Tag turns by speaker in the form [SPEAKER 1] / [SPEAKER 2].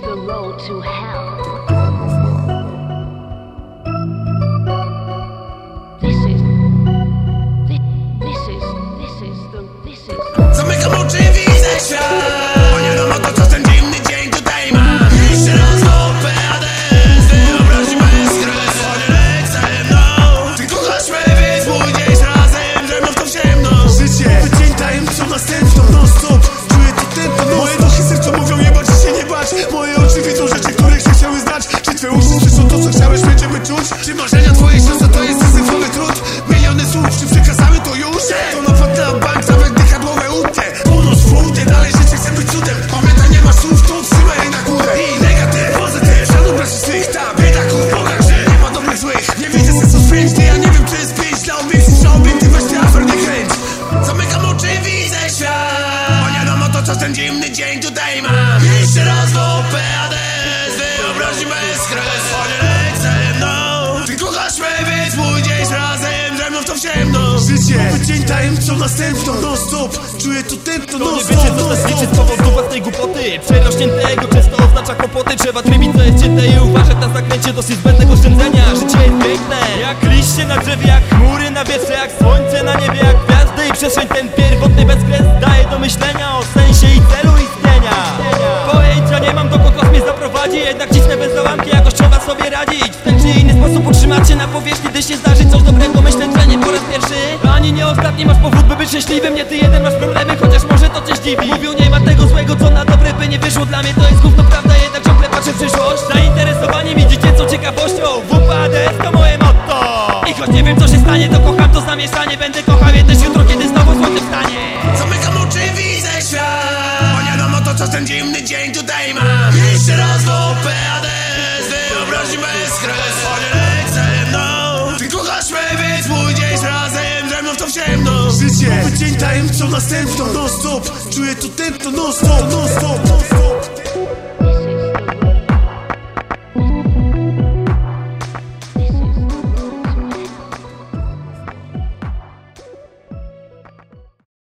[SPEAKER 1] the road to hell.
[SPEAKER 2] Czy
[SPEAKER 3] marzenia twoje siostra to jest syzyfowy trud. Miliony słów, czy przekazały to już? To napad na bank, nawet dykadłowe utnie Północ w południe, dalej życie chce być cudem. Pamiętaj, nie ma słów, to trzymaj na górę. I negatyw, pozytyw, szanuj braci swych. Tam, biedaków, pokaż, że nie ma dobrych złych. Nie widzę sensu spięć, ja nie wiem czy jest pięć Dla obiekcji, że obiektyw, ty afer nie kręć. Zamykam oczy widzę świat. Bo nie wiadomo to co ten dziwny dzień tutaj ma Jeszcze raz w OPAD Z wyobraźni bez kres razem Ze mną w tą ciemność
[SPEAKER 2] Życie Dzień tajemnicą następną. Non stop. Czuję to tempo
[SPEAKER 4] To
[SPEAKER 2] non stop.
[SPEAKER 4] wiecie co znaczy z powodu własnej głupoty. Przerośniętego często oznacza kłopoty. Trzeba trybić co jest czyte i uważać na zaklęcie Dosyć zbędnego oszczędzenia Życie jest piękne Jak liście na drzewie, jak chmury na wietrze Jak słońce na niebie, jak gwiazdy i przestrzeń. Ten pierwotny bezkres daje do myślenia O sensie i celu istnienia. Pojęcia nie mam dokąd los mnie zaprowadzi Jednak cisnę bez załamki, sobie radzić. W ten czy inny sposób utrzymać się na powierzchni Gdy się zdarzy coś dobrego, myślę, że nie po raz pierwszy. Ani nie ostatni masz powód, by być szczęśliwym. Nie ty jeden masz problemy, chociaż może to cię zdziwi. Mówią nie ma tego złego, co na dobre by nie wyszło. Dla mnie to jest gówno prawda, jednak ciągle patrzę w przyszłość. Zainteresowanie mi dziecięcą ciekawością. WPADS to moje motto. I choć nie wiem co się stanie, to kocham to zamieszanie. Będę kochał je też jutro, kiedy znowu słońce wstanie.
[SPEAKER 3] Zamykam oczy więc pójdziesz razem Ze mną w tą ciemność
[SPEAKER 2] Życie Dzień tajemnicą następną. Non stop. Czuję to tempo non stop non stop non stop